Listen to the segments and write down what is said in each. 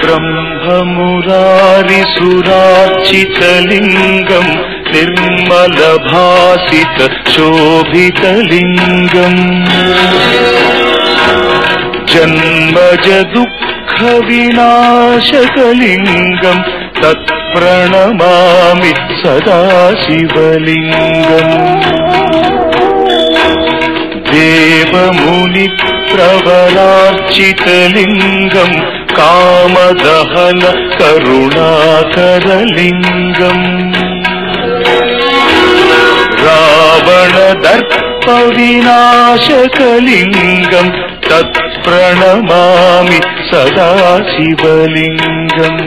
सिद्धसुरार्चितलिङ्गम् निर्मलभासित शोभितलिङ्गम् जन्मज दुःखविनाशकलिङ्गम् तत्प्रणमामि सदा शिवलिङ्गम् देवमुनिप्रवरार्चितलिङ्गम् कामदहन करुणाकरलिङ्गम्। रावणदर्पविनाशकलिङ्गम् तत्प्रणमामि सदा शिवलिङ्गम्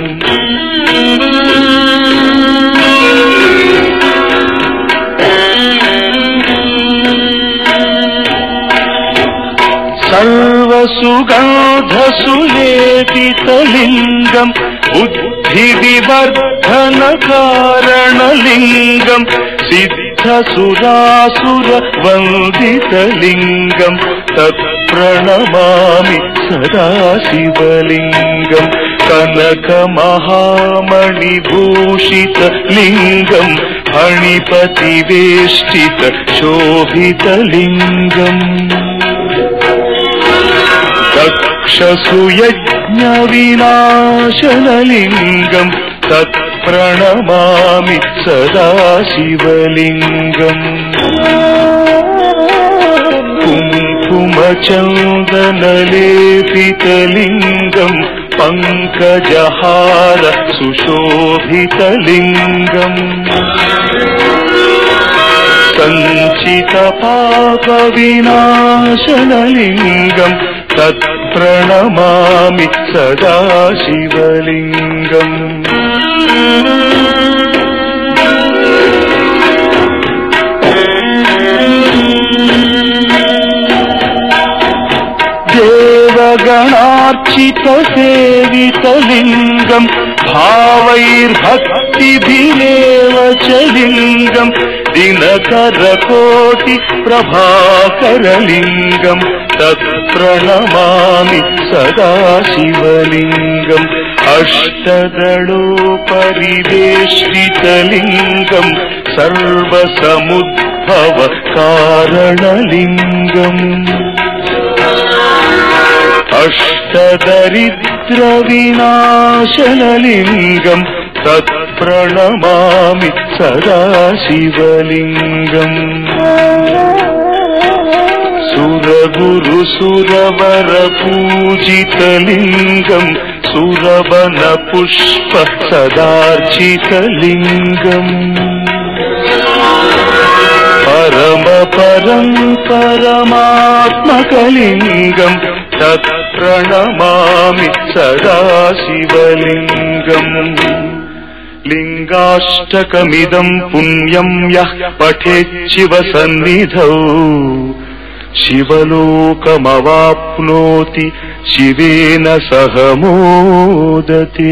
सर्वसुगन्धसुलेपितलिङ्गम् बुद्धिविवर्धनकारणलिङ्गम् सिद्धसुरासुरवन्दितलिङ्गम् तत्प्रणमामि सदा शिवलिङ्गम् कनकमहामणिभूषितलिङ्गम् फणिपतिवेष्टित शोभितलिङ्गम् दक्षसुयज्ञविनाशनलिङ्गम् तत्प्रणमामि सदा शिवलिङ्गम्। कुङ्कुमचन्दनलेपितलिङ्गम् पङ्कजहार सुशोभितलिङ्गम्। सञ्चितपापविनाशनलिङ्गम् तत्प्रणमामि सदा शिवलिङ्गम्। देवगणार्चितसेवितलिङ्गम् भावैर्भक्तिभिरेव च लिङ्गम् दिनकरकोटि प्रभाकरलिङ्गम् तत्प्रणमामि सदा शिवलिङ्गम् अष्टदलोपरिवेष्टितलिङ्गम् सर्वसमुद्भव कारणलिङ्गम् अष्टदरिद्रविनाशनलिङ्गम् तत्प्रणमामि सदा शिवलिङ्गम् सुरगुरुसुरवरपूजितलिङ्गम् सुरवनपुष्प सदार्चितलिङ्गम् परम परम् परमात्मकलिङ्गम् तत्प्रणमामि सदा शिवलिङ्गम् लिङ्गाष्टकमिदम् पुण्यम् यः पठेच्छिवसन्निधौ शिवलोकमवाप्नोति शिवेन सह मोदते